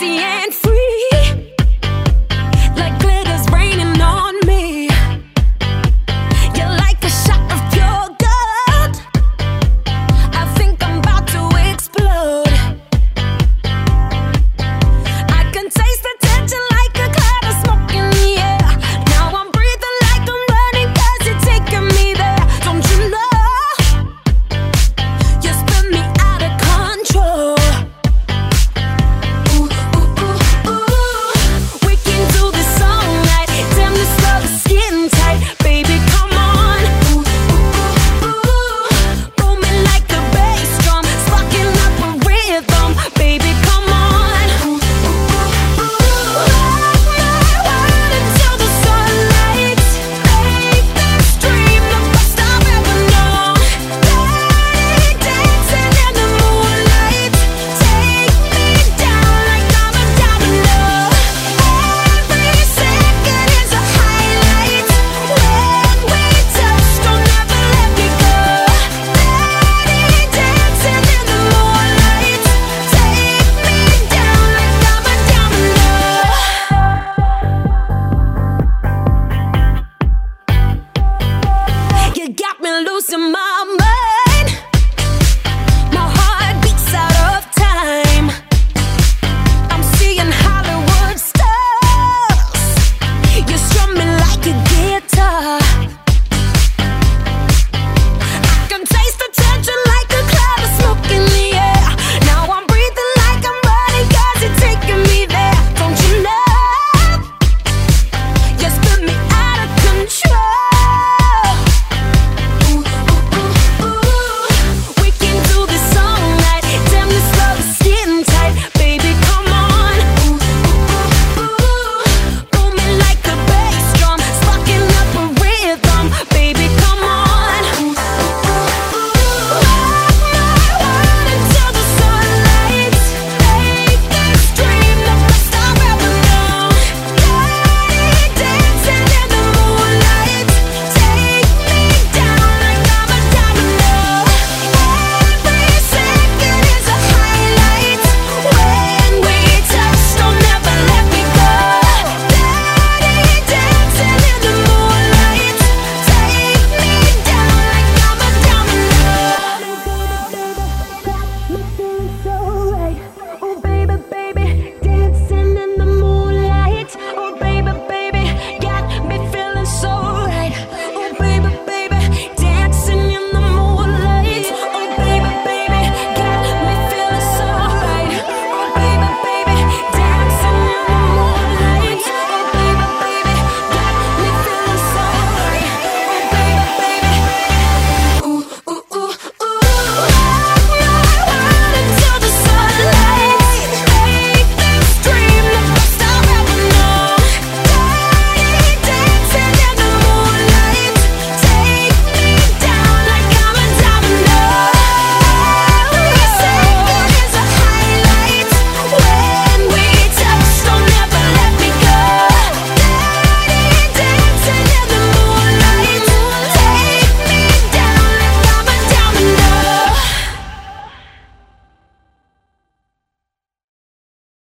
The answer.